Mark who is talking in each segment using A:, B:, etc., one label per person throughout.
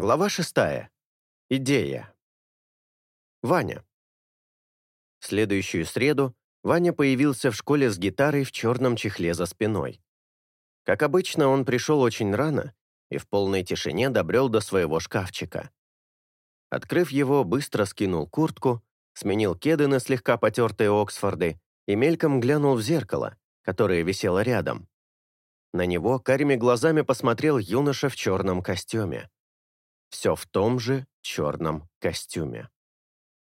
A: Глава шестая. Идея. Ваня. Следующую среду Ваня появился в школе с гитарой в черном чехле за спиной. Как обычно, он пришел очень рано и в полной тишине добрел до своего шкафчика. Открыв его, быстро скинул куртку, сменил кеды на слегка потертые Оксфорды и мельком глянул в зеркало, которое висело рядом. На него карими глазами посмотрел юноша в черном костюме все в том же черном костюме.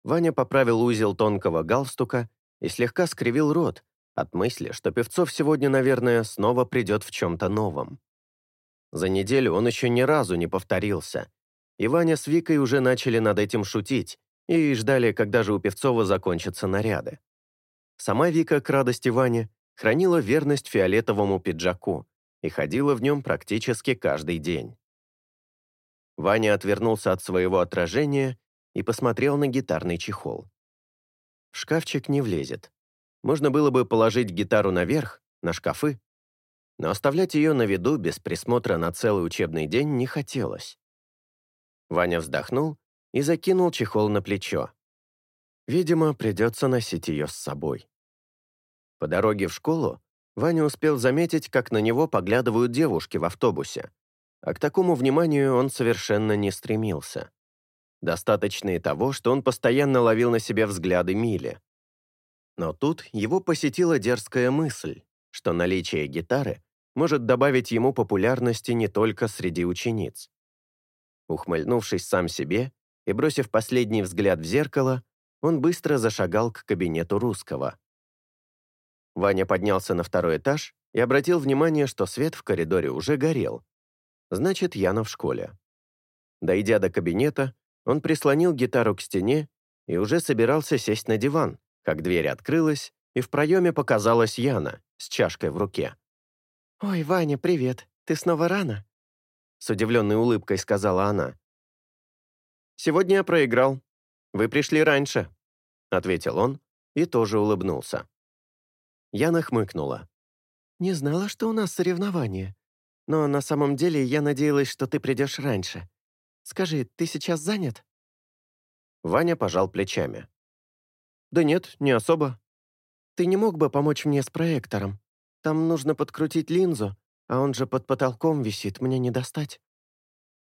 A: Ваня поправил узел тонкого галстука и слегка скривил рот от мысли, что Певцов сегодня, наверное, снова придет в чем-то новом. За неделю он еще ни разу не повторился, и Ваня с Викой уже начали над этим шутить и ждали, когда же у Певцова закончатся наряды. Сама Вика, к радости Вани, хранила верность фиолетовому пиджаку и ходила в нем практически каждый день. Ваня отвернулся от своего отражения и посмотрел на гитарный чехол. В шкафчик не влезет. Можно было бы положить гитару наверх, на шкафы, но оставлять ее на виду без присмотра на целый учебный день не хотелось. Ваня вздохнул и закинул чехол на плечо. Видимо, придется носить ее с собой. По дороге в школу Ваня успел заметить, как на него поглядывают девушки в автобусе, а к такому вниманию он совершенно не стремился. Достаточно и того, что он постоянно ловил на себе взгляды Мили. Но тут его посетила дерзкая мысль, что наличие гитары может добавить ему популярности не только среди учениц. Ухмыльнувшись сам себе и бросив последний взгляд в зеркало, он быстро зашагал к кабинету русского. Ваня поднялся на второй этаж и обратил внимание, что свет в коридоре уже горел, Значит, Яна в школе. Дойдя до кабинета, он прислонил гитару к стене и уже собирался сесть на диван, как дверь открылась, и в проеме показалась Яна с чашкой в руке.
B: «Ой, Ваня, привет. Ты снова рано?»
A: С удивленной улыбкой сказала она. «Сегодня я проиграл. Вы пришли раньше», — ответил он и тоже улыбнулся. Яна хмыкнула.
B: «Не знала, что у нас соревнования. Но на самом деле я надеялась, что ты придешь раньше. Скажи, ты сейчас занят?»
A: Ваня пожал плечами. «Да нет, не особо.
B: Ты не мог бы помочь мне с проектором? Там нужно подкрутить линзу, а он же под потолком висит, мне не достать».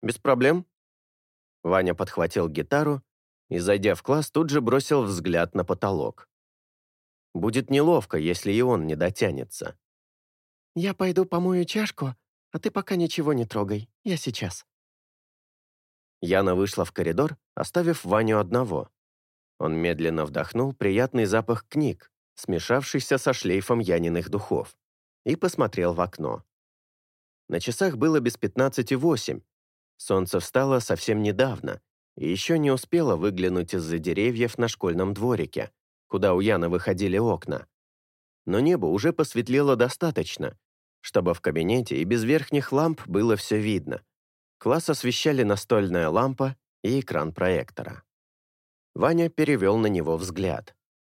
A: «Без проблем». Ваня подхватил гитару и, зайдя в класс, тут же бросил взгляд на потолок. Будет неловко, если и он не дотянется.
B: «Я пойду помою чашку, а ты пока ничего не трогай, я сейчас».
A: Яна вышла в коридор, оставив Ваню одного. Он медленно вдохнул приятный запах книг, смешавшийся со шлейфом Яниных духов, и посмотрел в окно. На часах было без пятнадцати восемь. Солнце встало совсем недавно и еще не успело выглянуть из-за деревьев на школьном дворике, куда у Яны выходили окна. Но небо уже посветлело достаточно, чтобы в кабинете и без верхних ламп было все видно. Класс освещали настольная лампа и экран проектора. Ваня перевел на него взгляд.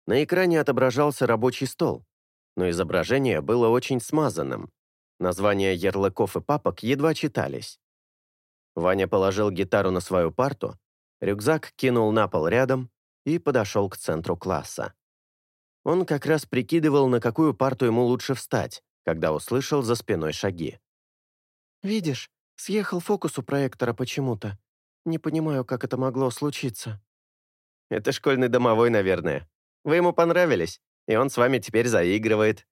A: На экране отображался рабочий стол, но изображение было очень смазанным. Названия ярлыков и папок едва читались. Ваня положил гитару на свою парту, рюкзак кинул на пол рядом и подошел к центру класса. Он как раз прикидывал, на какую парту ему лучше встать, когда услышал за спиной шаги.
B: «Видишь, съехал фокус у проектора почему-то. Не понимаю, как это могло случиться».
A: «Это школьный домовой, наверное. Вы ему понравились, и он с вами теперь заигрывает».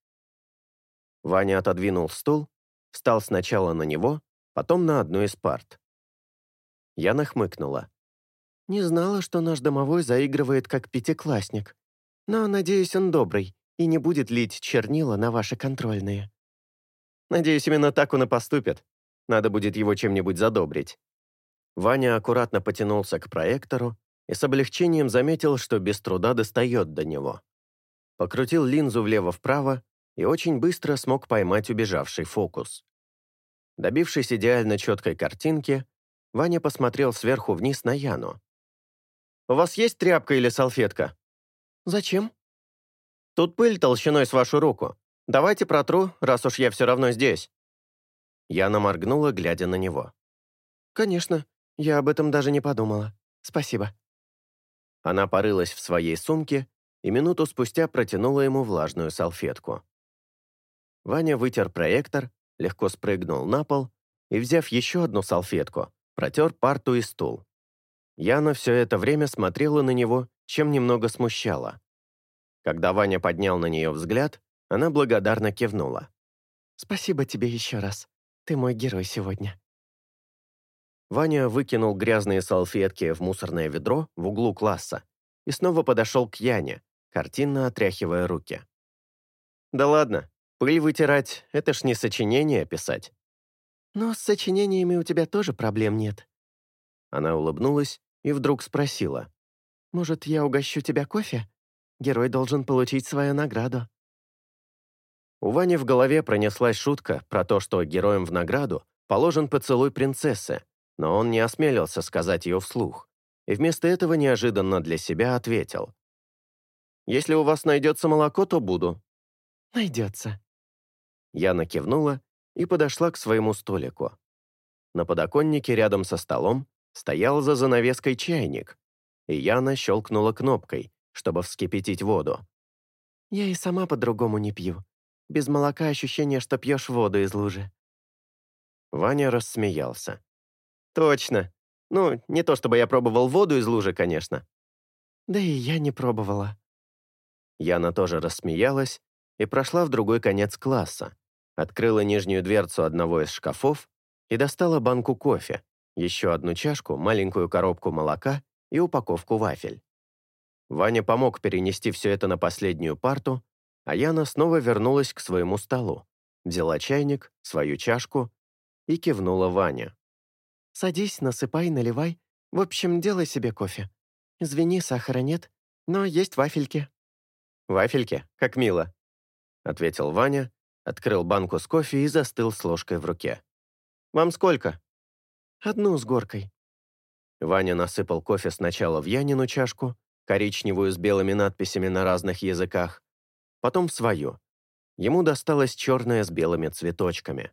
A: Ваня отодвинул стул, встал сначала на него, потом на одну из парт. Я нахмыкнула.
B: «Не знала, что наш домовой заигрывает как пятиклассник. Но, надеюсь, он добрый и не будет лить чернила на ваши контрольные.
A: Надеюсь, именно так он и поступит. Надо будет его чем-нибудь задобрить. Ваня аккуратно потянулся к проектору и с облегчением заметил, что без труда достает до него. Покрутил линзу влево-вправо и очень быстро смог поймать убежавший фокус. Добившись идеально четкой картинки, Ваня посмотрел сверху вниз на Яну. «У вас есть тряпка или салфетка?»
B: «Зачем?»
A: Тут пыль толщиной с вашу руку. Давайте протру, раз уж я все равно здесь». Яна моргнула, глядя на него.
B: «Конечно. Я об этом даже не подумала. Спасибо».
A: Она порылась в своей сумке и минуту спустя протянула ему влажную салфетку. Ваня вытер проектор, легко спрыгнул на пол и, взяв еще одну салфетку, протер парту и стул. Яна все это время смотрела на него, чем немного смущала. Когда Ваня поднял на нее взгляд, она благодарно кивнула.
B: «Спасибо тебе еще раз. Ты мой герой сегодня».
A: Ваня выкинул грязные салфетки в мусорное ведро в углу класса и снова подошел к Яне, картинно отряхивая руки. «Да ладно, пыль вытирать — это ж не сочинение писать».
B: «Но с сочинениями у тебя тоже проблем нет».
A: Она улыбнулась и вдруг спросила.
B: «Может, я угощу тебя кофе? Герой должен получить свою награду».
A: У Вани в голове пронеслась шутка про то, что героям в награду положен поцелуй принцессы, но он не осмелился сказать ее вслух, и вместо этого неожиданно для себя ответил. «Если у вас найдется молоко, то буду».
B: «Найдется».
A: Яна кивнула и подошла к своему столику. На подоконнике рядом со столом стоял за занавеской чайник, и Яна щелкнула кнопкой, чтобы вскипятить воду.
B: «Я и сама по-другому не пью. Без молока ощущение, что пьешь воду из лужи».
A: Ваня рассмеялся. «Точно. Ну, не то чтобы я пробовал воду из лужи, конечно».
B: «Да и я не пробовала».
A: Яна тоже рассмеялась и прошла в другой конец класса, открыла нижнюю дверцу одного из шкафов и достала банку кофе, еще одну чашку, маленькую коробку молока и упаковку вафель. Ваня помог перенести все это на последнюю парту, а Яна снова вернулась к своему столу, взяла чайник, свою чашку и кивнула Ване.
B: Садись, насыпай, наливай. В общем, делай себе кофе. Извини, сахара нет, но есть вафельки».
A: «Вафельки? Как мило», — ответил Ваня, открыл банку с кофе и застыл с ложкой в руке. «Вам сколько?»
B: «Одну с горкой».
A: Ваня насыпал кофе сначала в Янину чашку, коричневую с белыми надписями на разных языках, потом свою. Ему досталось черное с белыми цветочками.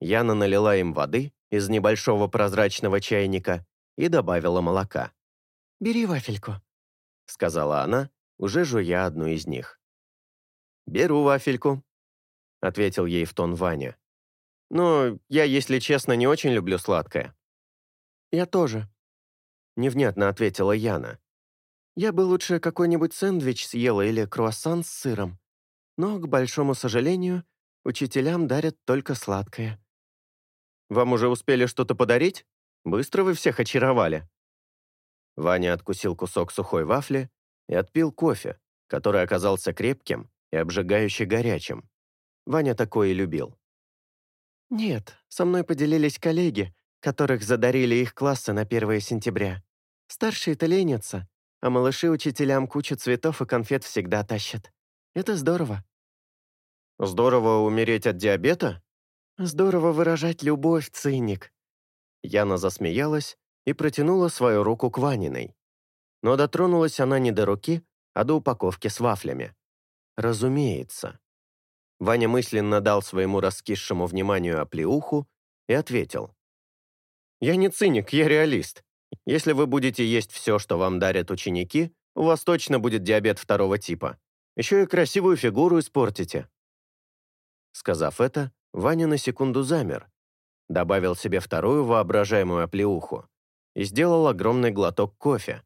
A: Яна налила им воды из небольшого прозрачного чайника и добавила молока.
B: «Бери вафельку», —
A: сказала она, уже жуя одну из них. «Беру вафельку», — ответил ей в тон Ваня. «Но я, если честно, не очень люблю сладкое».
B: «Я тоже», — невнятно ответила Яна. «Я бы лучше какой-нибудь сэндвич съела или круассан с сыром. Но, к большому сожалению, учителям дарят только сладкое.
A: Вам уже успели что-то подарить? Быстро вы всех очаровали». Ваня откусил кусок сухой вафли и отпил кофе, который оказался крепким и обжигающе горячим. Ваня такое и любил.
B: «Нет, со мной поделились коллеги, которых задарили их классы на 1 сентября. Старшие-то ленятся, а малыши учителям кучу цветов и конфет всегда тащат. Это здорово».
A: «Здорово умереть от диабета?»
B: Здорово выражать любовь, циник».
A: Яна засмеялась и протянула свою руку к Ваниной. Но дотронулась она не до руки, а до упаковки с вафлями. Разумеется. Ваня мысленно дал своему раскисшему вниманию оплеуху и ответил. «Я не циник, я реалист. Если вы будете есть все, что вам дарят ученики, у вас точно будет диабет второго типа. Еще и красивую фигуру испортите». Сказав это, Ваня на секунду замер, добавил себе вторую воображаемую оплеуху и сделал огромный глоток кофе,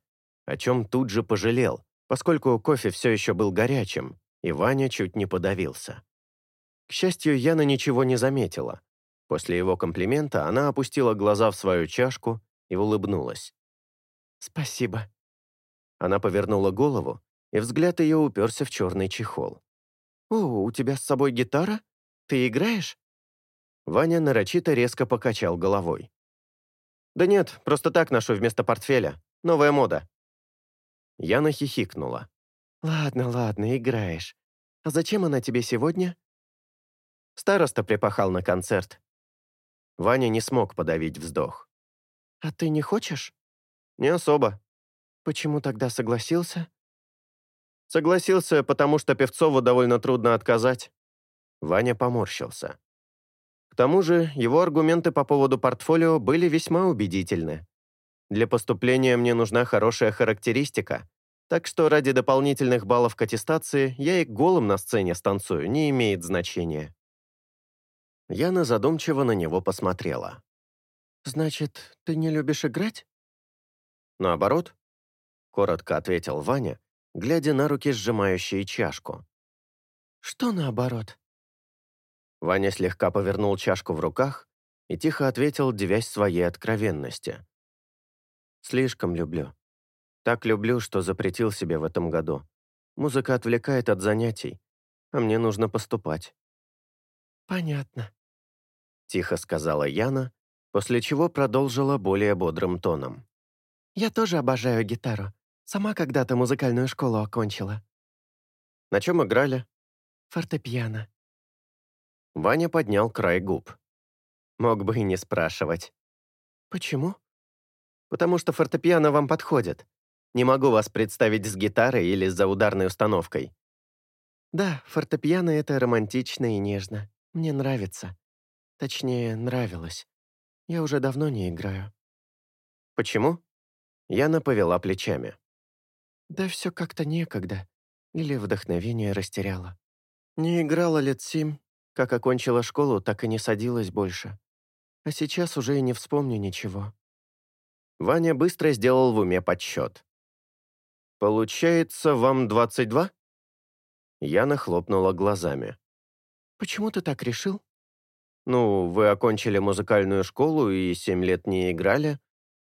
A: о чем тут же пожалел, поскольку кофе все еще был горячим, и Ваня чуть не подавился. К счастью, Яна ничего не заметила. После его комплимента она опустила глаза в свою чашку и улыбнулась.
B: «Спасибо».
A: Она повернула голову, и взгляд ее уперся в черный чехол.
B: «О, у тебя с собой гитара?» Ты играешь?»
A: Ваня нарочито резко покачал головой. «Да нет, просто так ношу вместо портфеля. Новая мода». Яна хихикнула.
B: «Ладно, ладно, играешь. А зачем она тебе сегодня?»
A: Староста припахал на концерт. Ваня не смог подавить вздох.
B: «А ты не хочешь?»
A: «Не особо».
B: «Почему тогда согласился?»
A: «Согласился, потому что Певцову довольно трудно отказать». Ваня поморщился. К тому же его аргументы по поводу портфолио были весьма убедительны. Для поступления мне нужна хорошая характеристика, так что ради дополнительных баллов к аттестации я и голым на сцене станцую, не имеет значения. Яна задумчиво на него посмотрела.
B: «Значит, ты не любишь играть?»
A: «Наоборот», — коротко ответил Ваня, глядя на руки, сжимающие чашку.
B: «Что наоборот?»
A: Ваня слегка повернул чашку в руках и тихо ответил, девясь своей откровенности. «Слишком люблю. Так люблю, что запретил себе в этом году. Музыка отвлекает от занятий, а мне нужно поступать».
B: «Понятно», —
A: тихо сказала Яна, после чего продолжила более бодрым тоном.
B: «Я тоже обожаю гитару. Сама когда-то музыкальную школу окончила».
A: «На чем играли?»
B: «Фортепиано».
A: Ваня поднял край губ. Мог бы и не спрашивать.
B: «Почему?»
A: «Потому что фортепиано вам подходит. Не могу вас представить с гитарой или за ударной установкой».
B: «Да, фортепиано — это романтично и нежно. Мне нравится. Точнее, нравилось. Я уже давно не играю».
A: «Почему?» Яна повела плечами.
B: «Да все как-то некогда. Или вдохновение растеряла. Не играла лет семь, как окончила школу, так и не садилась больше. А сейчас уже и не вспомню ничего».
A: Ваня быстро сделал в уме подсчет. «Получается, вам 22?» Яна хлопнула глазами.
B: «Почему ты так решил?»
A: «Ну, вы окончили музыкальную школу и семь лет не играли.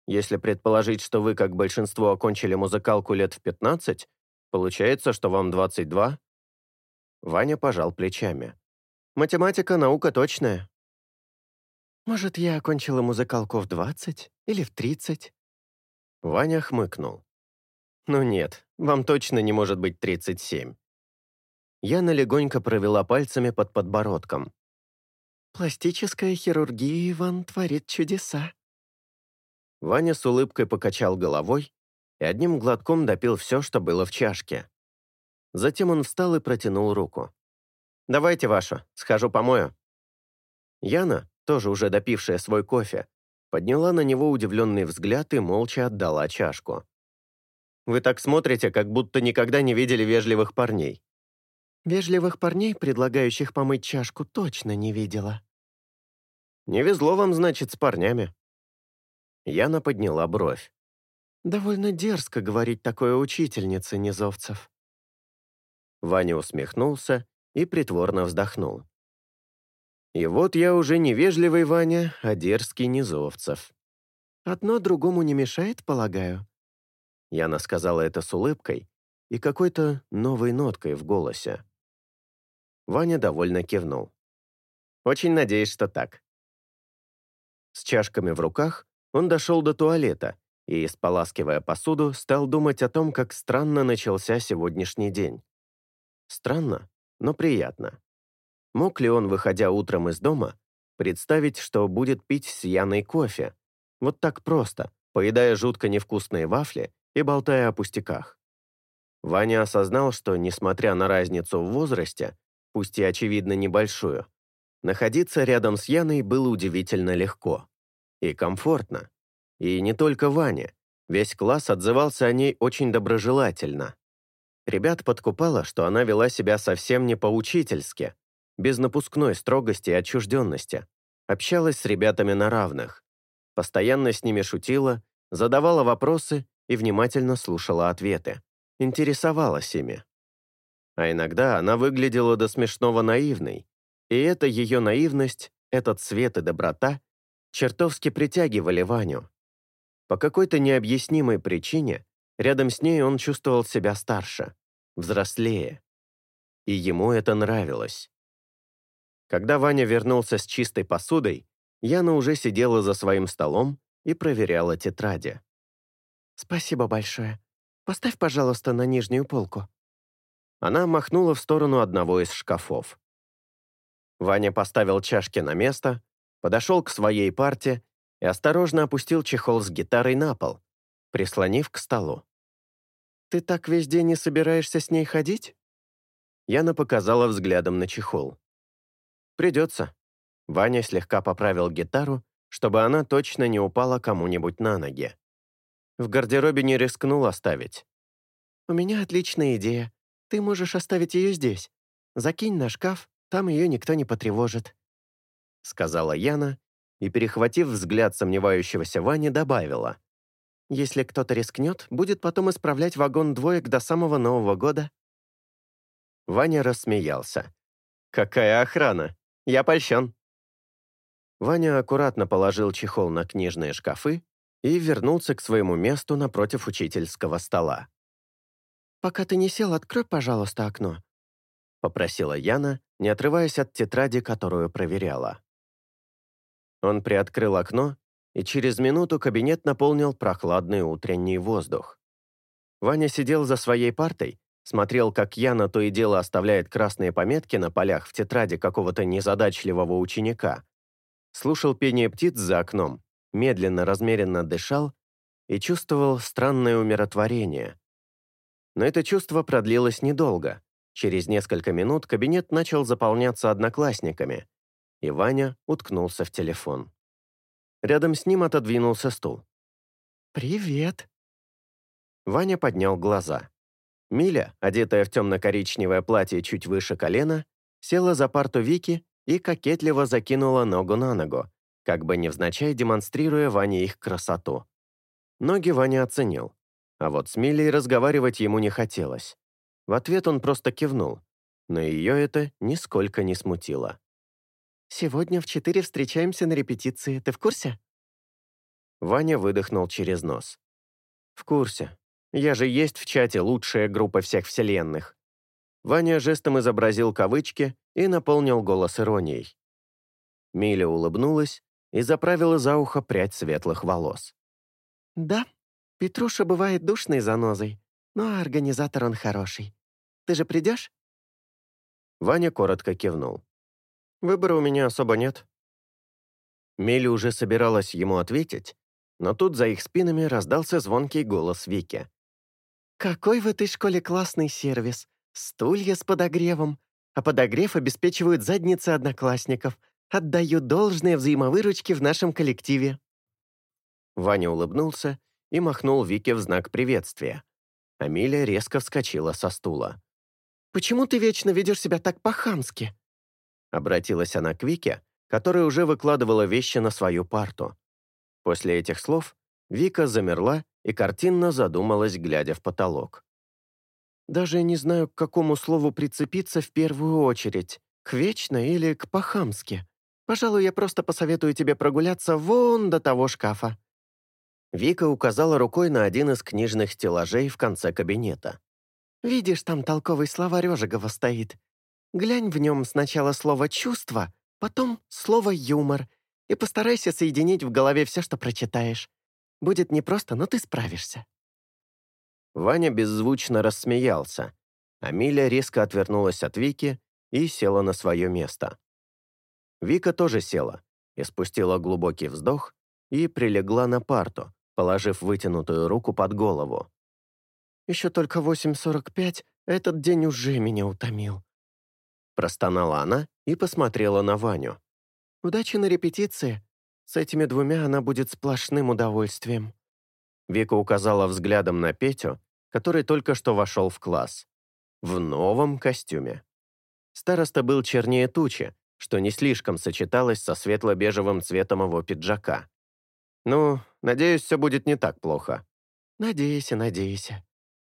A: Если предположить, что вы, как большинство, окончили музыкалку лет в 15, получается, что вам 22?» Ваня пожал плечами. Математика — наука точная».
B: «Может, я окончила музыкалку в 20 или в 30?»
A: Ваня хмыкнул. «Ну нет, вам точно не может быть 37». Яна легонько провела пальцами под подбородком.
B: «Пластическая хирургия, Иван, творит чудеса».
A: Ваня с улыбкой покачал головой и одним глотком допил все, что было в чашке. Затем он встал и протянул руку. «Давайте вашу, схожу помою». Яна, тоже уже допившая свой кофе, подняла на него удивленный взгляд и молча отдала чашку. «Вы так смотрите, как будто никогда не видели вежливых парней».
B: «Вежливых парней, предлагающих помыть чашку, точно не видела».
A: «Не везло вам, значит, с парнями». Яна подняла бровь.
B: «Довольно дерзко говорить такое учительнице низовцев».
A: Ваня усмехнулся и притворно вздохнул. И вот я уже не вежливый Ваня, а дерзкий Низовцев.
B: «Одно другому не мешает, полагаю?»
A: Яна сказала это с улыбкой и какой-то новой ноткой в голосе. Ваня довольно кивнул. «Очень надеюсь, что так». С чашками в руках он дошел до туалета и, споласкивая посуду, стал думать о том, как странно начался сегодняшний день. Странно, но приятно. Мог ли он, выходя утром из дома, представить, что будет пить с Яной кофе? Вот так просто, поедая жутко невкусные вафли и болтая о пустяках. Ваня осознал, что, несмотря на разницу в возрасте, пусть и очевидно небольшую, находиться рядом с Яной было удивительно легко. И комфортно. И не только Ваня. Весь класс отзывался о ней очень доброжелательно. Ребят подкупало, что она вела себя совсем не поучительски, без напускной строгости и отчужденности. Общалась с ребятами на равных. Постоянно с ними шутила, задавала вопросы и внимательно слушала ответы. Интересовалась ими. А иногда она выглядела до смешного наивной. И эта ее наивность, этот свет и доброта чертовски притягивали Ваню. По какой-то необъяснимой причине рядом с ней он чувствовал себя старше взрослее. И ему это нравилось. Когда Ваня вернулся с чистой посудой, Яна уже сидела за своим столом и проверяла тетради.
B: «Спасибо большое. Поставь, пожалуйста, на нижнюю полку».
A: Она махнула в сторону одного из шкафов. Ваня поставил чашки на место, подошел к своей парте и осторожно опустил чехол с гитарой на пол, прислонив к столу.
B: «Ты так весь день не собираешься с ней ходить?»
A: Яна показала взглядом на чехол. «Придется. Ваня слегка поправил гитару, чтобы она точно не упала кому-нибудь на ноги. В гардеробе не рискнул оставить.
B: «У меня отличная идея. Ты можешь оставить ее здесь. Закинь на шкаф, там ее никто не потревожит», — сказала Яна и, перехватив взгляд сомневающегося Вани, добавила. «Если кто-то рискнет, будет потом исправлять вагон двоек до самого Нового года».
A: Ваня рассмеялся. «Какая охрана! Я польщен!» Ваня аккуратно положил чехол на книжные шкафы и вернулся к своему месту напротив учительского стола.
B: «Пока ты не сел, открой, пожалуйста, окно», — попросила Яна, не отрываясь от тетради, которую проверяла.
A: Он приоткрыл окно, и через минуту кабинет наполнил прохладный утренний воздух. Ваня сидел за своей партой, смотрел, как Яна то и дело оставляет красные пометки на полях в тетради какого-то незадачливого ученика, слушал пение птиц за окном, медленно, размеренно дышал и чувствовал странное умиротворение. Но это чувство продлилось недолго. Через несколько минут кабинет начал заполняться одноклассниками, и Ваня уткнулся в телефон. Рядом с ним отодвинулся стул.
B: «Привет!»
A: Ваня поднял глаза. Миля, одетая в темно-коричневое платье чуть выше колена, села за парту Вики и кокетливо закинула ногу на ногу, как бы невзначай демонстрируя Ване их красоту. Ноги Ваня оценил, а вот с Милей разговаривать ему не хотелось. В ответ он просто кивнул, но ее это нисколько не смутило.
B: «Сегодня в четыре встречаемся на репетиции, ты в курсе?»
A: Ваня выдохнул через нос. «В курсе. Я же есть в чате лучшая группа всех вселенных». Ваня жестом изобразил кавычки и наполнил голос иронией. Миля улыбнулась и заправила за ухо прядь светлых волос.
B: «Да, Петруша бывает душной занозой, но организатор он хороший. Ты же придешь?»
A: Ваня коротко кивнул. «Выбора у меня особо нет». Миля уже собиралась ему ответить, но тут за их спинами раздался звонкий голос Вики.
B: «Какой в этой школе классный сервис! Стулья с подогревом, а подогрев обеспечивают задницы одноклассников. Отдаю должное взаимовыручке в нашем коллективе».
A: Ваня улыбнулся и махнул Вике в знак приветствия. Амилия резко вскочила со стула.
B: «Почему ты вечно ведешь себя так по-хамски?»
A: Обратилась она к Вике, которая уже выкладывала вещи на свою парту. После этих слов Вика замерла и картинно задумалась, глядя в потолок.
B: Даже не знаю, к какому слову прицепиться в первую очередь, к вечно или к по-хамски. Пожалуй, я просто посоветую тебе прогуляться вон до того шкафа».
A: Вика указала рукой на один из книжных стеллажей в конце кабинета.
B: «Видишь, там толковый словарь Ожегова стоит. Глянь в нем сначала слово «чувство», потом слово «юмор», и постарайся соединить в голове все, что прочитаешь. Будет непросто, но ты справишься».
A: Ваня беззвучно рассмеялся, а Миля резко отвернулась от Вики и села на свое место. Вика тоже села и спустила глубокий вздох и прилегла на парту, положив вытянутую руку под голову.
B: «Еще только 8.45, этот день уже меня утомил»,
A: простонала она и посмотрела на Ваню.
B: «Удачи на репетиции. С этими двумя она будет сплошным удовольствием».
A: Вика указала взглядом на Петю, который только что вошел в класс. В новом костюме. Староста был чернее тучи, что не слишком сочеталось со светло-бежевым цветом его пиджака. «Ну, надеюсь, все будет не так плохо».
B: «Надейся, надейся.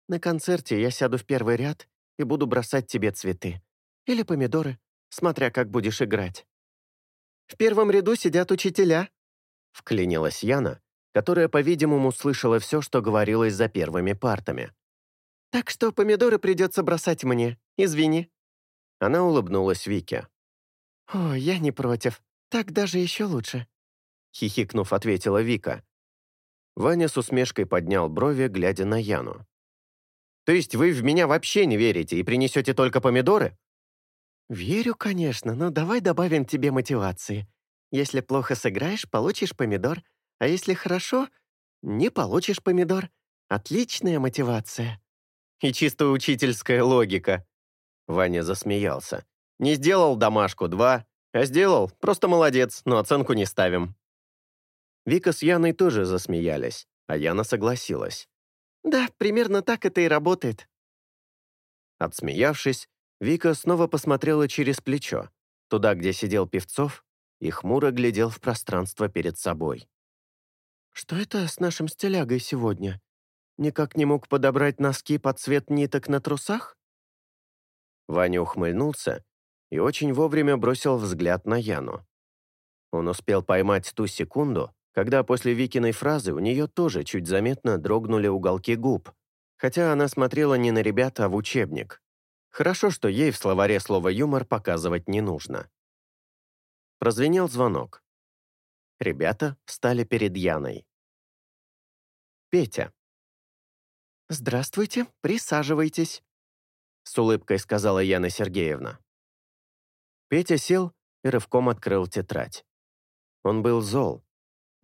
B: На концерте я сяду в первый ряд и буду бросать тебе цветы. Или помидоры, смотря как будешь играть». «В первом ряду сидят учителя», —
A: вклинилась Яна, которая, по-видимому, слышала все, что говорилось за первыми партами.
B: «Так что помидоры придется бросать мне, извини».
A: Она улыбнулась Вике.
B: «О, я не против. Так даже еще лучше», —
A: хихикнув, ответила Вика. Ваня с усмешкой поднял брови, глядя на Яну. «То есть вы в меня вообще не верите и принесете только помидоры?»
B: «Верю, конечно, но давай добавим тебе мотивации. Если плохо сыграешь, получишь помидор, а если хорошо, не получишь помидор. Отличная мотивация».
A: «И чисто учительская логика». Ваня засмеялся. «Не сделал домашку, два. «А сделал? Просто молодец, но оценку не ставим». Вика с Яной тоже засмеялись, а Яна согласилась.
B: «Да, примерно так это и работает».
A: Отсмеявшись, Вика снова посмотрела через плечо, туда, где сидел Певцов, и хмуро глядел в пространство перед собой.
B: «Что это с нашим стилягой сегодня? Никак не мог подобрать носки под цвет ниток на трусах?»
A: Ваня ухмыльнулся и очень вовремя бросил взгляд на Яну. Он успел поймать ту секунду, когда после Викиной фразы у нее тоже чуть заметно дрогнули уголки губ, хотя она смотрела не на ребят, а в учебник. Хорошо, что ей в словаре слово «юмор» показывать не нужно. Прозвенел звонок. Ребята встали перед Яной. Петя.
B: «Здравствуйте, присаживайтесь», — с улыбкой сказала Яна Сергеевна.
A: Петя сел и рывком открыл тетрадь. Он был зол.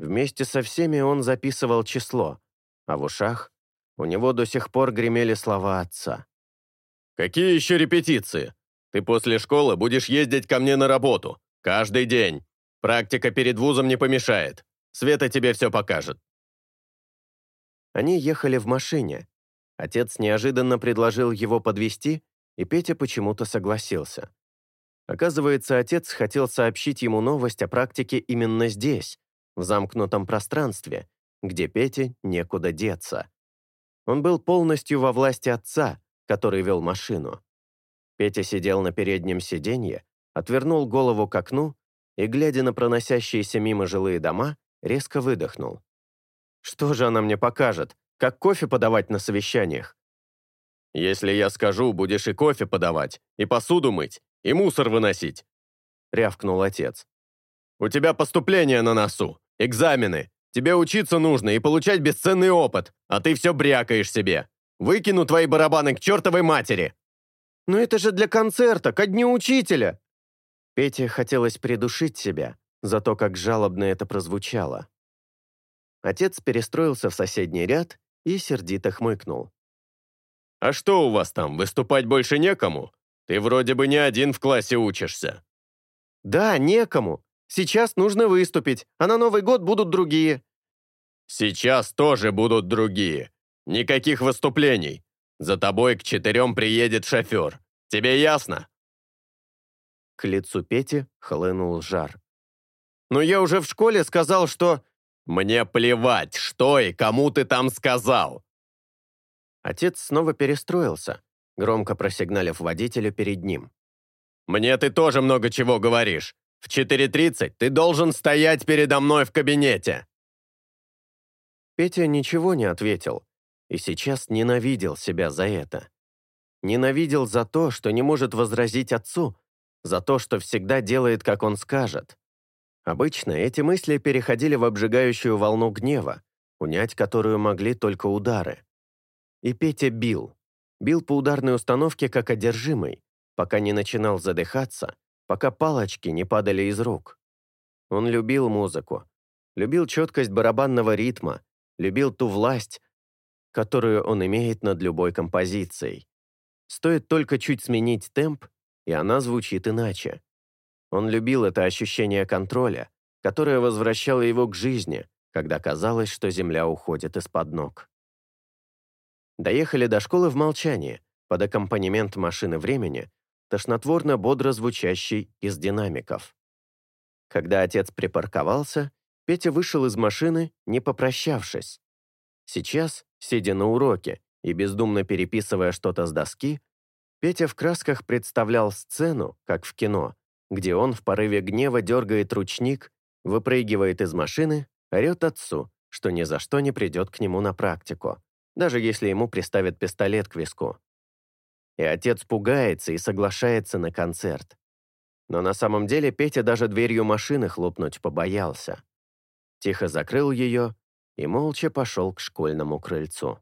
A: Вместе со всеми он записывал число, а в ушах у него до сих пор гремели слова отца. «Какие еще репетиции? Ты после школы будешь ездить ко мне на работу. Каждый день. Практика перед вузом не помешает. Света тебе все покажет». Они ехали в машине. Отец неожиданно предложил его подвести, и Петя почему-то согласился. Оказывается, отец хотел сообщить ему новость о практике именно здесь, в замкнутом пространстве, где Пете некуда деться. Он был полностью во власти отца, который вел машину. Петя сидел на переднем сиденье, отвернул голову к окну и, глядя на проносящиеся мимо жилые дома, резко выдохнул. «Что же она мне покажет? Как кофе подавать на совещаниях?» «Если я скажу, будешь и кофе подавать, и посуду мыть, и мусор выносить», — рявкнул отец. «У тебя поступление на носу, экзамены, тебе учиться нужно и получать бесценный опыт, а ты все брякаешь себе. Выкину твои барабаны к чертовой матери!»
B: «Но это же для концерта, ко дню учителя!»
A: Пете хотелось придушить себя за то, как жалобно это прозвучало. Отец перестроился в соседний ряд и сердито хмыкнул. «А что у вас там, выступать больше некому? Ты вроде бы не один в классе учишься».
B: «Да, некому. Сейчас нужно выступить, а на Новый год будут другие».
A: «Сейчас тоже будут другие. Никаких выступлений. За тобой к четырем приедет шофер. Тебе ясно?» К лицу Пети хлынул жар. «Но я уже в школе сказал, что...» «Мне плевать, что и кому ты там сказал!» Отец снова перестроился, громко просигналив водителю перед ним. «Мне ты тоже много чего говоришь. В 4.30 ты должен стоять передо мной в кабинете!» Петя ничего не ответил, и сейчас ненавидел себя за это. Ненавидел за то, что не может возразить отцу, за то, что всегда делает, как он скажет. Обычно эти мысли переходили в обжигающую волну гнева, унять которую могли только удары. И Петя бил. Бил по ударной установке как одержимый, пока не начинал задыхаться, пока палочки не падали из рук. Он любил музыку, любил четкость барабанного ритма, любил ту власть, которую он имеет над любой композицией. Стоит только чуть сменить темп, и она звучит иначе. Он любил это ощущение контроля, которое возвращало его к жизни, когда казалось, что земля уходит из-под ног. Доехали до школы в молчании, под аккомпанемент машины времени, тошнотворно бодро звучащий из динамиков. Когда отец припарковался, Петя вышел из машины, не попрощавшись. Сейчас, сидя на уроке и бездумно переписывая что-то с доски, Петя в красках представлял сцену, как в кино, где он в порыве гнева дергает ручник, выпрыгивает из машины, орет отцу, что ни за что не придет к нему на практику, даже если ему приставят пистолет к виску. И отец пугается и соглашается на концерт. Но на самом деле Петя даже дверью машины хлопнуть побоялся. Тихо закрыл ее и молча пошел к школьному крыльцу.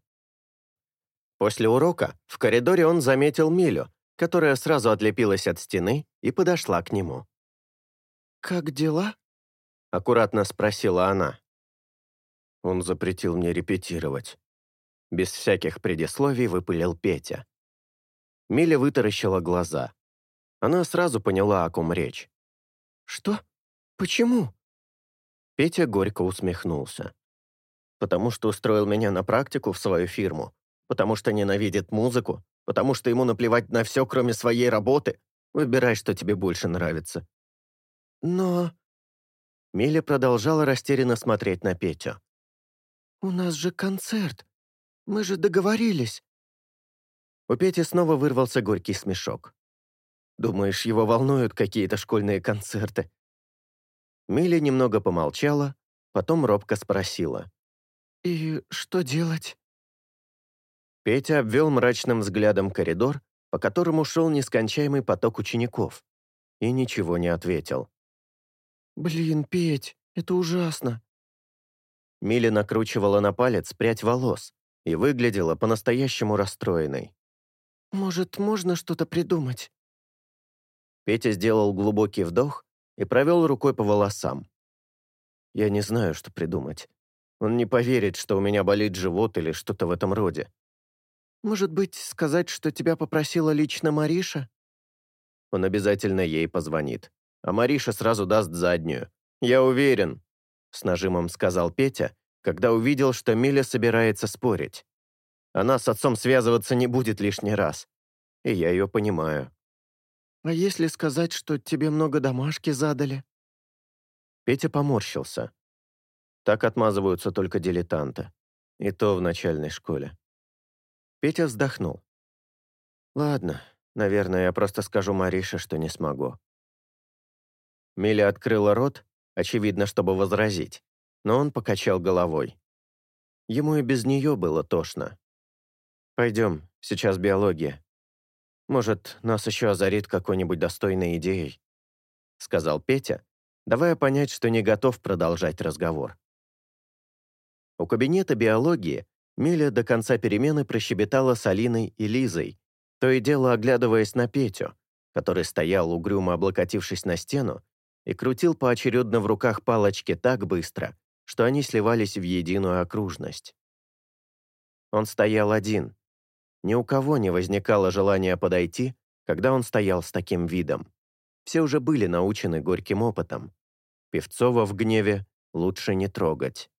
A: После урока в коридоре он заметил Милю, которая сразу отлепилась от стены и подошла к нему.
B: «Как дела?»
A: — аккуратно спросила она. Он запретил мне репетировать. Без всяких предисловий выпылил Петя. Миля вытаращила глаза. Она сразу поняла, о ком речь.
B: «Что? Почему?»
A: Петя горько усмехнулся. «Потому что устроил меня на практику в свою фирму, потому что ненавидит музыку, потому что ему наплевать на все, кроме своей работы. Выбирай, что тебе больше нравится».
B: «Но...»
A: Миля продолжала растерянно смотреть на Петю.
B: «У нас же концерт. Мы же договорились».
A: У Пети снова вырвался горький смешок. «Думаешь, его волнуют какие-то школьные концерты?» Миля немного помолчала, потом робко спросила.
B: «И что делать?»
A: Петя обвел мрачным взглядом коридор, по которому шел нескончаемый поток учеников, и ничего не ответил.
B: «Блин, Петь, это ужасно!»
A: Миля накручивала на палец прядь волос и выглядела по-настоящему расстроенной.
B: «Может, можно что-то придумать?»
A: Петя сделал глубокий вдох и провел рукой по волосам. «Я не знаю, что придумать. Он не поверит, что у меня болит живот или что-то в этом роде.
B: Может быть, сказать, что тебя попросила лично Мариша?»
A: Он обязательно ей позвонит. А Мариша сразу даст заднюю. «Я уверен», — с нажимом сказал Петя, когда увидел, что Миля собирается спорить. Она с отцом связываться не будет лишний раз. И я ее понимаю.
B: «А если сказать, что тебе много домашки задали?»
A: Петя поморщился. Так отмазываются только дилетанты. И то в начальной школе. Петя вздохнул. «Ладно, наверное, я просто скажу Марише, что не смогу». Миля открыла рот, очевидно, чтобы возразить, но он покачал головой. Ему и без нее было тошно. «Пойдем, сейчас биология. Может, нас еще озарит какой-нибудь достойной идеей», сказал Петя, давая понять, что не готов продолжать разговор. У кабинета биологии Миля до конца перемены прощебетала с Алиной и Лизой, то и дело оглядываясь на Петю, который стоял, угрюмо облокотившись на стену, и крутил поочередно в руках палочки так быстро, что они сливались в единую окружность. Он стоял один. Ни у кого не возникало желания подойти, когда он стоял с таким видом. Все уже были научены горьким опытом. Певцова в гневе лучше не трогать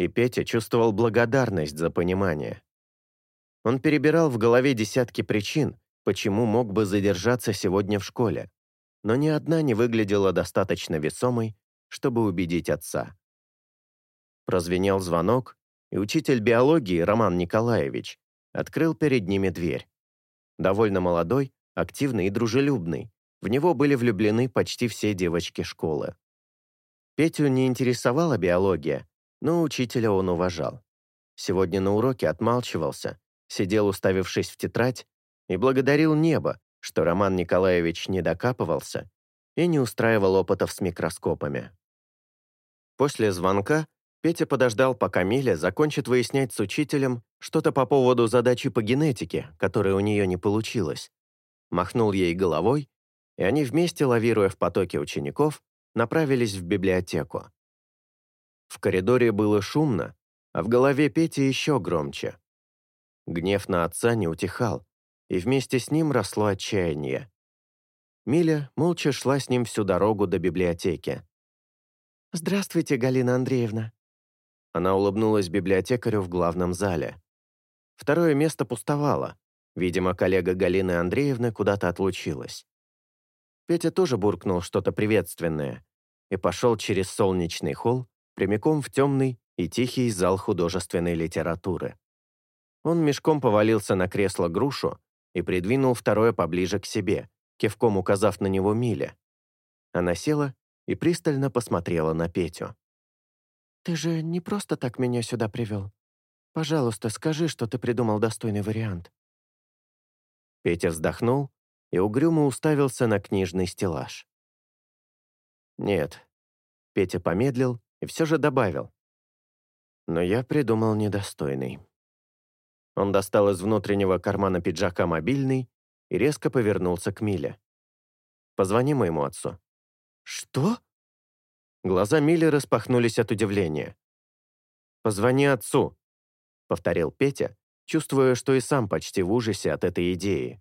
A: и Петя чувствовал благодарность за понимание. Он перебирал в голове десятки причин, почему мог бы задержаться сегодня в школе, но ни одна не выглядела достаточно весомой, чтобы убедить отца. Прозвенел звонок, и учитель биологии Роман Николаевич открыл перед ними дверь. Довольно молодой, активный и дружелюбный, в него были влюблены почти все девочки школы. Петю не интересовала биология, но учителя он уважал. Сегодня на уроке отмалчивался, сидел, уставившись в тетрадь, и благодарил небо, что Роман Николаевич не докапывался и не устраивал опытов с микроскопами. После звонка Петя подождал, пока Миля закончит выяснять с учителем что-то по поводу задачи по генетике, которая у нее не получилась. Махнул ей головой, и они вместе, лавируя в потоке учеников, направились в библиотеку. В коридоре было шумно, а в голове Пети еще громче. Гнев на отца не утихал, и вместе с ним росло отчаяние. Миля молча шла с ним всю дорогу до библиотеки.
B: «Здравствуйте, Галина Андреевна».
A: Она улыбнулась библиотекарю в главном зале. Второе место пустовало. Видимо, коллега Галины Андреевны куда-то отлучилась. Петя тоже буркнул что-то приветственное и пошел через солнечный холл прямиком в темный и тихий зал художественной литературы. Он мешком повалился на кресло грушу и придвинул второе поближе к себе, кивком указав на него Миле. Она села и пристально посмотрела на Петю.
B: «Ты же не просто так меня сюда привел. Пожалуйста, скажи, что ты придумал достойный вариант».
A: Петя вздохнул и угрюмо уставился на книжный стеллаж. «Нет». Петя помедлил и все же добавил. Но я придумал недостойный. Он достал из внутреннего кармана пиджака мобильный и резко повернулся к Миле. «Позвони моему отцу».
B: «Что?»
A: Глаза Мили распахнулись от удивления. «Позвони отцу», — повторил Петя, чувствуя, что и сам почти в ужасе от этой идеи.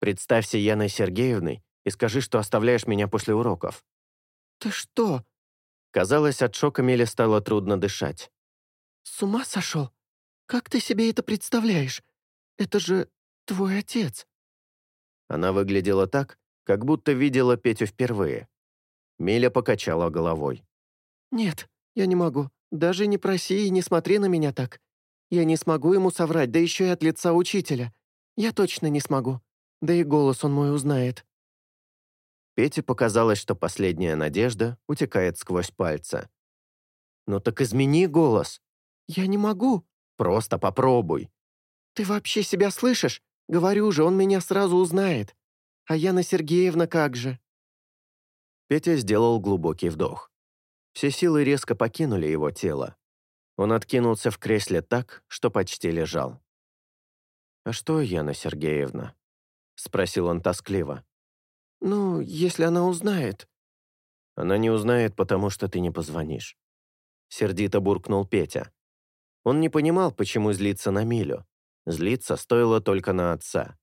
A: «Представься Яной Сергеевной и скажи, что оставляешь меня после уроков».
B: «Ты что?»
A: Казалось, от шока Миле стало трудно дышать.
B: «С ума сошел? Как ты себе это представляешь? Это же твой отец».
A: Она выглядела так, как будто видела Петю впервые. Миля покачала головой.
B: «Нет, я не могу. Даже не проси и не смотри на меня так. Я не смогу ему соврать, да еще и от лица учителя. Я точно не смогу. Да и голос он мой узнает».
A: Пете показалось, что последняя надежда утекает сквозь пальцы. «Ну так измени голос».
B: «Я не могу».
A: «Просто попробуй».
B: «Ты вообще себя слышишь? Говорю же, он меня сразу узнает. А Яна Сергеевна как же?»
A: Петя сделал глубокий вдох. Все силы резко покинули его тело. Он откинулся в кресле так, что почти лежал. «А что, Яна Сергеевна?» — спросил он тоскливо.
B: «Ну, если она узнает».
A: «Она не узнает, потому что ты не позвонишь». Сердито буркнул Петя. Он не понимал, почему злиться на Милю. Злиться стоило только на отца.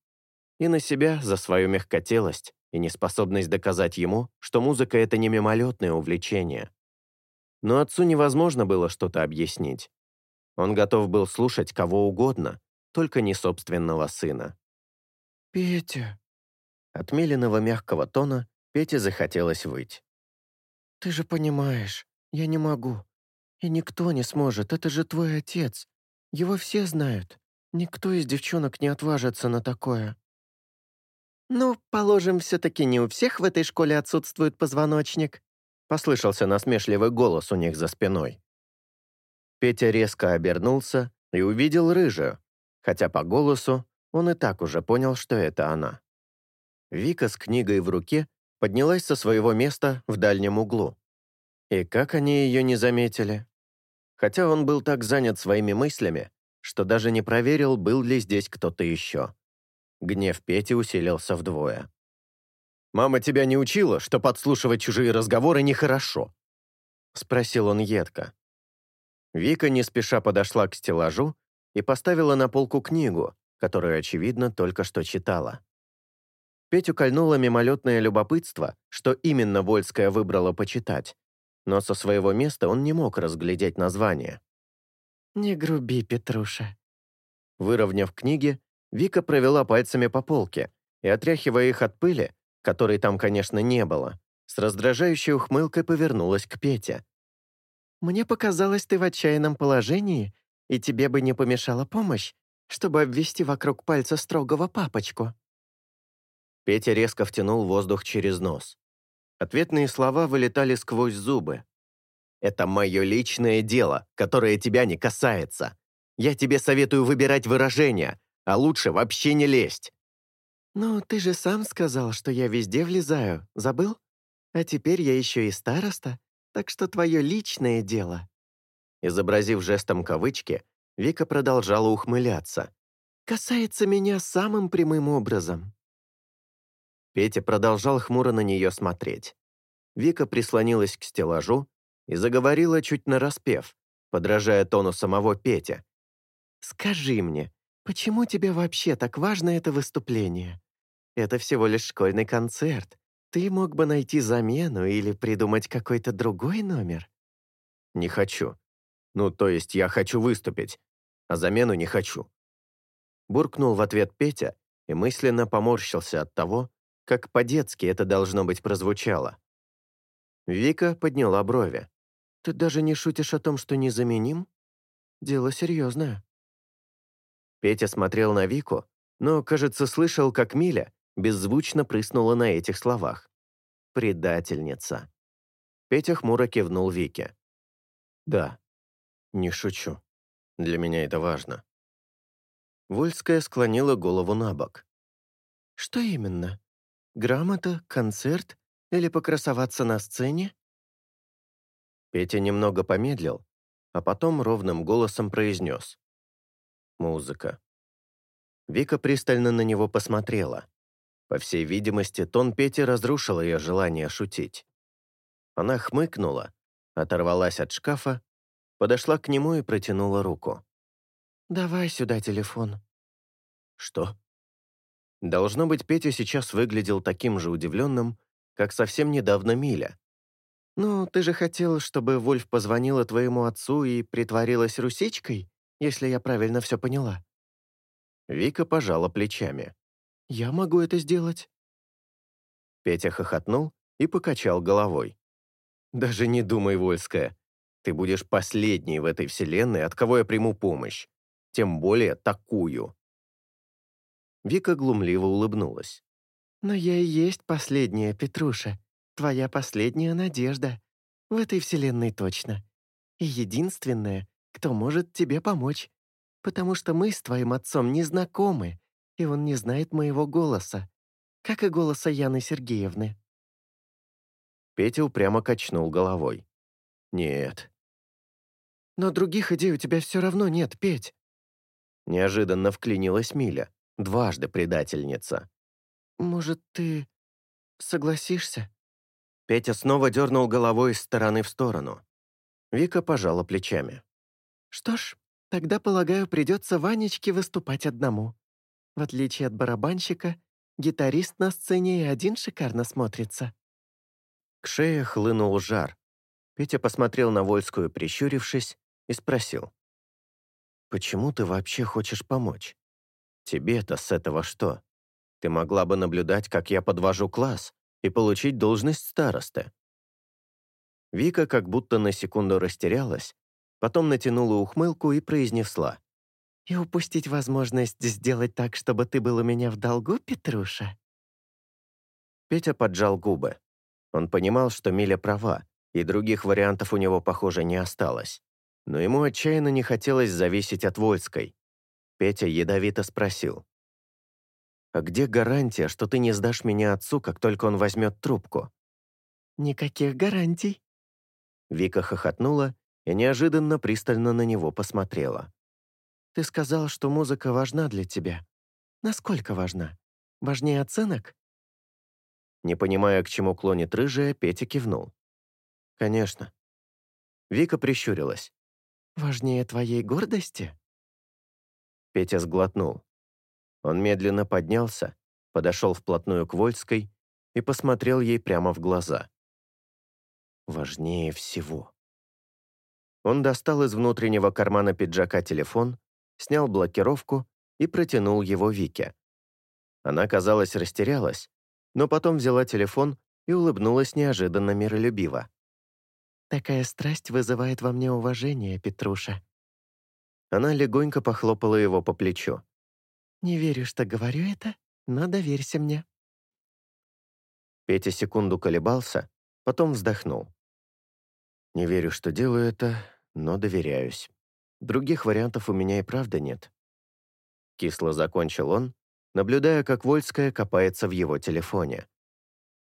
A: И на себя за свою мягкотелость и неспособность доказать ему, что музыка — это не мимолетное увлечение. Но отцу невозможно было что-то объяснить. Он готов был слушать кого угодно, только не собственного сына.
B: «Петя...»
A: От Милиного мягкого тона Пете захотелось выть.
B: «Ты же понимаешь, я не могу. И никто не сможет, это же твой отец. Его все знают. Никто из девчонок не отважится на такое». «Ну, положим, все-таки не у всех в этой школе отсутствует позвоночник», послышался насмешливый голос у них за спиной. Петя резко обернулся и увидел рыжую, хотя по голосу он и так уже понял, что это она. Вика с книгой в руке поднялась со своего места в дальнем углу. И как они ее не заметили? Хотя он был так занят своими мыслями, что даже не проверил, был ли здесь кто-то еще. Гнев Пети усилился вдвое. «Мама тебя не учила, что подслушивать чужие разговоры нехорошо?» — спросил он едко. Вика не спеша подошла к стеллажу и поставила на полку книгу, которую, очевидно, только что читала. Петю кольнуло мимолетное любопытство, что именно Вольская выбрала почитать, но со своего места он не мог разглядеть название. «Не груби, Петруша».
A: Выровняв книги, Вика провела пальцами по полке и, отряхивая их от пыли, которой там, конечно, не было, с раздражающей ухмылкой повернулась к Пете.
B: «Мне показалось, ты в отчаянном положении, и тебе бы не помешала помощь, чтобы обвести вокруг пальца строгого папочку».
A: Петя резко втянул воздух через нос. Ответные слова вылетали сквозь зубы. «Это мое личное дело, которое тебя не касается. Я тебе советую выбирать выражения, а лучше вообще не лезть».
B: «Ну, ты же сам сказал, что я везде влезаю, забыл? А теперь я еще и староста, так что твое личное дело».
A: Изобразив жестом кавычки, Вика продолжала ухмыляться.
B: «Касается меня самым прямым образом».
A: Петя продолжал хмуро на нее смотреть. Вика прислонилась к стеллажу и заговорила чуть нараспев, подражая тону самого Петя.
B: «Скажи мне, почему тебе вообще так важно это выступление? Это всего лишь школьный концерт. Ты мог бы найти замену или придумать какой-то другой номер?»
A: «Не хочу. Ну, то есть я хочу выступить, а замену не хочу». Буркнул в ответ Петя и мысленно поморщился от того, как по-детски это должно быть прозвучало. Вика подняла брови.
B: «Ты даже не шутишь о том, что незаменим? Дело серьезное».
A: Петя смотрел на Вику, но, кажется, слышал, как Миля беззвучно прыснула на этих словах. «Предательница». Петя хмуро кивнул Вике. «Да, не шучу. Для меня это важно». Вольская склонила голову на бок.
B: «Что именно? Грамота, концерт или покрасоваться на сцене?»
A: Петя немного помедлил, а потом ровным голосом произнес. «Музыка». Вика пристально на него посмотрела. По всей видимости, тон Пети разрушил ее желание шутить. Она хмыкнула, оторвалась от шкафа, подошла к нему и протянула руку.
B: «Давай сюда телефон».
A: «Что?» Должно быть, Петя сейчас выглядел таким же удивленным, как совсем недавно Миля.
B: «Ну, ты же хотел, чтобы Вольф позвонила твоему отцу и притворилась русичкой, если я правильно все поняла?»
A: Вика пожала плечами.
B: «Я могу это сделать».
A: Петя хохотнул и покачал головой. «Даже не думай, Вольская. Ты будешь последней в этой вселенной, от кого я приму помощь. Тем более такую». Вика глумливо улыбнулась.
B: «Но я и есть последняя, Петруша. Твоя последняя надежда. В этой вселенной точно. И единственная, кто может тебе помочь. Потому что мы с твоим отцом не знакомы, и он не знает моего голоса. Как и голоса Яны Сергеевны».
A: Петя упрямо качнул головой. «Нет».
B: «Но других идей у тебя все равно нет, Петь».
A: Неожиданно вклинилась Миля, дважды предательница.
B: «Может, ты согласишься?»
A: Петя снова дернул головой из стороны в сторону. Вика пожала плечами.
B: «Что ж, тогда, полагаю, придется Ванечке выступать одному. В отличие от барабанщика, гитарист на сцене и один шикарно смотрится».
A: К шее хлынул жар. Петя посмотрел на Вольскую, прищурившись, и спросил. «Почему ты вообще хочешь помочь? Тебе-то с этого что? Ты могла бы наблюдать, как я подвожу класс, и получить должность старосты». Вика как будто на секунду растерялась, потом натянула ухмылку и произнесла.
B: «И упустить возможность сделать так, чтобы ты был у меня в долгу, Петруша?»
A: Петя поджал губы. Он понимал, что Миля права, и других вариантов у него, похоже, не осталось. Но ему отчаянно не хотелось зависеть от Вольской. Петя ядовито спросил. «А где гарантия, что ты не сдашь меня отцу, как только он возьмет трубку?»
B: «Никаких гарантий».
A: Вика хохотнула и неожиданно пристально на него посмотрела.
B: «Ты сказал, что музыка важна для тебя. Насколько важна? Важнее оценок?»
A: Не понимая, к чему клонит рыжая, Петя кивнул. «Конечно». Вика прищурилась.
B: «Важнее твоей гордости?»
A: Петя сглотнул. Он медленно поднялся, подошел вплотную к Вольской и посмотрел ей прямо в глаза. Важнее всего. Он достал из внутреннего кармана пиджака телефон, снял блокировку и протянул его Вике. Она, казалось, растерялась, но потом взяла телефон и улыбнулась неожиданно миролюбиво.
B: «Такая страсть вызывает во мне уважение, Петруша».
A: Она легонько похлопала его по плечу.
B: «Не верю, что говорю это, но доверься мне».
A: Петя секунду колебался, потом вздохнул. «Не верю, что делаю это, но доверяюсь. Других вариантов у меня и правда нет». Кисло закончил он, наблюдая, как Вольская копается в его телефоне.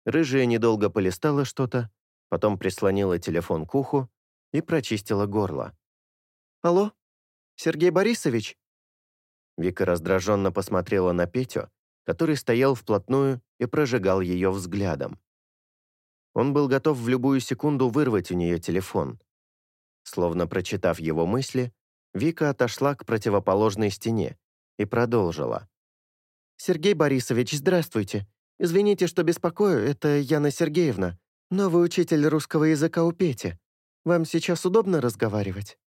A: Рыжая недолго полистала что-то, потом прислонила телефон к уху и прочистила горло.
B: «Алло, Сергей Борисович?»
A: Вика раздраженно посмотрела на Петю, который стоял вплотную и прожигал ее взглядом. Он был готов в любую секунду вырвать у нее телефон. Словно прочитав его мысли, Вика отошла к противоположной стене и продолжила.
B: «Сергей Борисович, здравствуйте. Извините, что беспокою, это Яна Сергеевна, новый учитель русского языка у Пети. Вам сейчас удобно разговаривать?»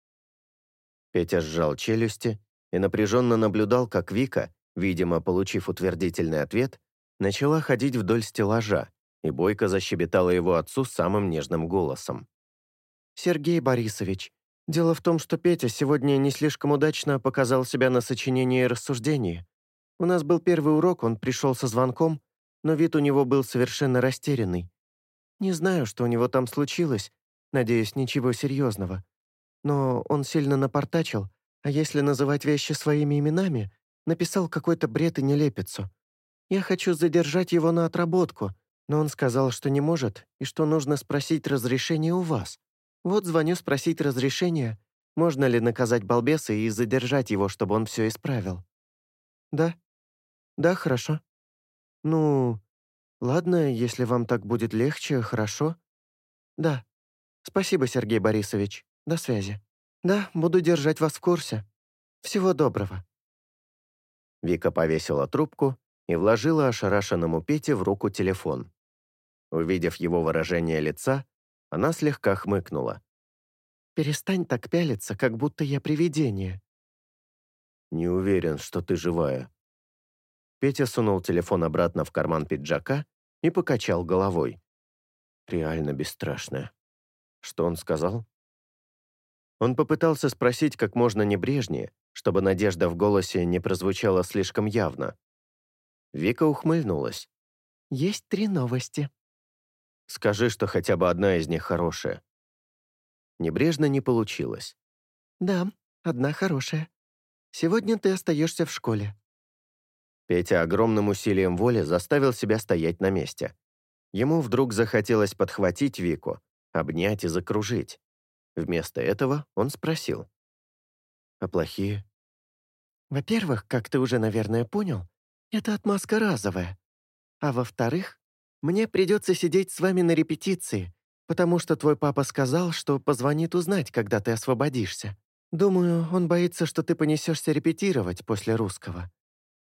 A: Петя сжал челюсти и напряженно наблюдал, как Вика, видимо, получив утвердительный ответ, начала ходить вдоль стеллажа, и Бойко защебетала его отцу самым нежным голосом.
B: «Сергей Борисович, дело в том, что Петя сегодня не слишком удачно показал себя на сочинении и рассуждении. У нас был первый урок, он пришел со звонком, но вид у него был совершенно растерянный. Не знаю, что у него там случилось, надеюсь, ничего серьезного. Но он сильно напортачил, а если называть вещи своими именами, написал какой-то бред и нелепицу. Я хочу задержать его на отработку, но он сказал, что не может и что нужно спросить разрешение у вас. Вот звоню спросить разрешение, можно ли наказать балбеса и задержать его, чтобы он все исправил. Да, да, хорошо. Ну, ладно, если вам так будет легче, хорошо. Да. Спасибо, Сергей Борисович. До связи. Да, буду держать вас в курсе. Всего доброго.
A: Вика повесила трубку и вложила ошарашенному Пете в руку телефон. Увидев его выражение лица, Она слегка хмыкнула.
B: «Перестань так пялиться, как будто я привидение».
A: «Не уверен, что ты живая». Петя сунул телефон обратно в карман пиджака и покачал головой. «Реально бесстрашная». Что он сказал? Он попытался спросить как можно небрежнее, чтобы надежда в голосе не прозвучала слишком явно. Вика ухмыльнулась.
B: «Есть три новости».
A: «Скажи, что хотя бы одна из них хорошая». Небрежно не получилось.
B: «Да, одна хорошая. Сегодня ты остаешься в школе».
A: Петя огромным усилием воли заставил себя стоять на месте. Ему вдруг захотелось подхватить Вику, обнять и закружить. Вместо этого он спросил. «А плохие?»
B: «Во-первых, как ты уже, наверное, понял, это отмазка разовая. А во-вторых, мне придется сидеть с вами на репетиции, потому что твой папа сказал, что позвонит узнать, когда ты освободишься. Думаю, он боится, что ты понесешься репетировать после русского.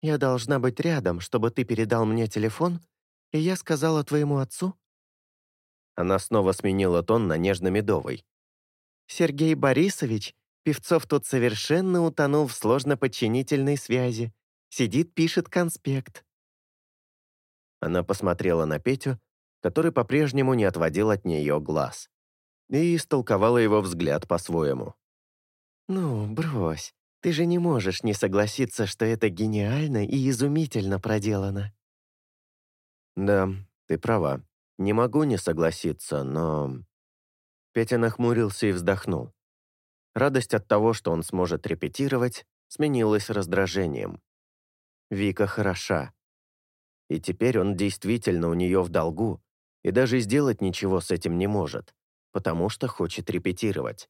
B: Я должна быть рядом, чтобы ты передал мне телефон, и я сказала твоему отцу,
A: она снова сменила тон на нежно-медовый.
B: «Сергей Борисович, Певцов тут совершенно утонул в сложно-подчинительной связи. Сидит, пишет конспект».
A: Она посмотрела на Петю, который по-прежнему не отводил от нее глаз, и истолковала его взгляд по-своему.
B: «Ну, брось, ты же не можешь не согласиться, что это гениально и изумительно проделано».
A: «Да, ты права», не могу не согласиться, но...» Петя нахмурился и вздохнул. Радость от того, что он сможет репетировать, сменилась раздражением. Вика хороша. И теперь он действительно у нее в долгу, и даже сделать ничего с этим не может, потому что хочет репетировать.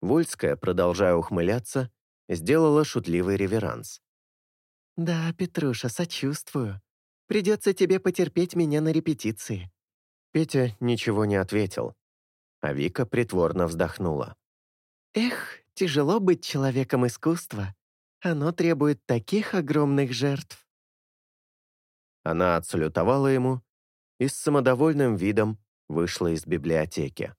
A: Вольская, продолжая ухмыляться, сделала шутливый реверанс.
B: «Да, Петруша, сочувствую. Придется тебе потерпеть меня на репетиции.
A: Петя ничего не ответил, а Вика притворно вздохнула.
B: «Эх, тяжело быть человеком искусства. Оно требует таких огромных жертв».
A: Она отсалютовала ему и с самодовольным видом вышла из библиотеки.